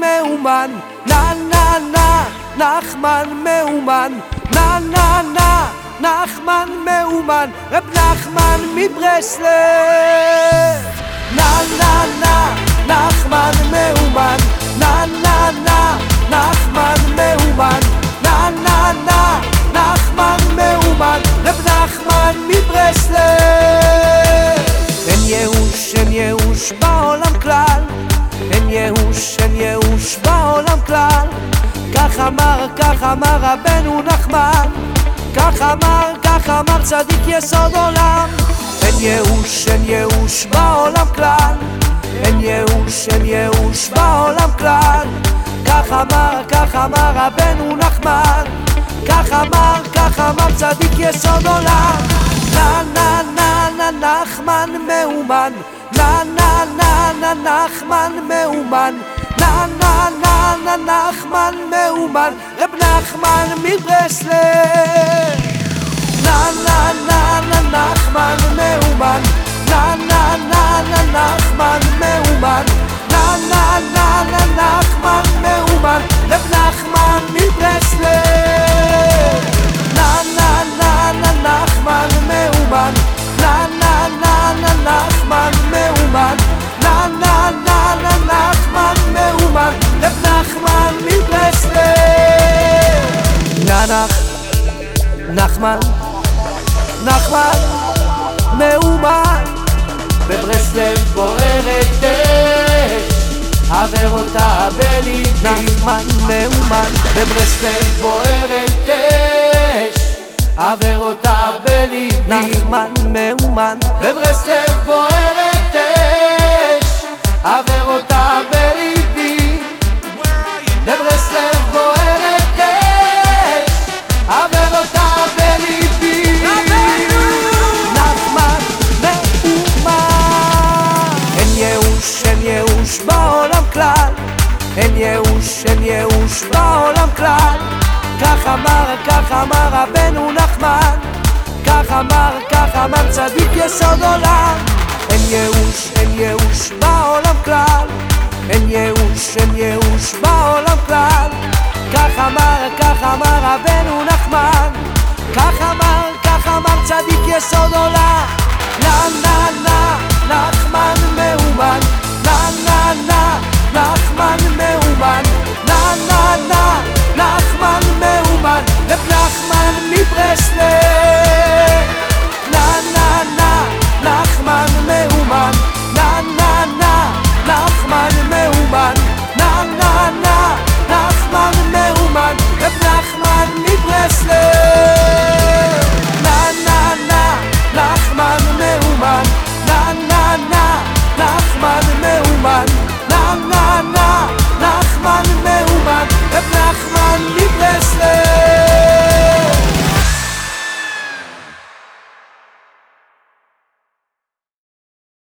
מאומן, נה נה נה, נחמן מאומן, נה נה נה, נחמן מאומן, רב נחמן מברסלב. נה נה נה, נחמן מאומן, כך אמר, כך אמר רבנו נחמן. כך אמר, כך אמר צדיק יסוד עולם. אין ייאוש, אין ייאוש בעולם כלל. אין ייאוש, אין ייאוש בעולם כלל. כך אמר, כך אמר רבנו נחמן. כך אמר, כך אמר צדיק יסוד עולם. נה נה נה נה נחמן מאומן. נה נה נה נה נחמן מאומן. נה נה נה נה נחמן מאומן רב נחמן מברסלב. נה נה נה נה נחמן מאומן נה נה נה נה נחמן מאומן נה נה נה נה נחמן ננח נחמן נחמן מאומן. בברסלב בוערת אש עבר אותה בליבי נחמן מאומן. בברסלב בוערת אש עבר אותה בליבי נחמן מאומן. בברסלב בוערת ייאוש, אין ייאוש בעולם כלל. אין ייאוש, אין ייאוש בעולם כלל. כך אמר, כך אמר רבנו נחמן. כך אמר, כך אמר צדיק יסוד עולם. אין ייאוש, אין ייאוש בעולם כלל. אין ייאוש, אין ייאוש בעולם כלל מאומן, נא נא נא, נחמן מאומן, רב נחמן מברסלב. נא נא נא, נחמן מאומן, נא נא נא, נחמן מאומן.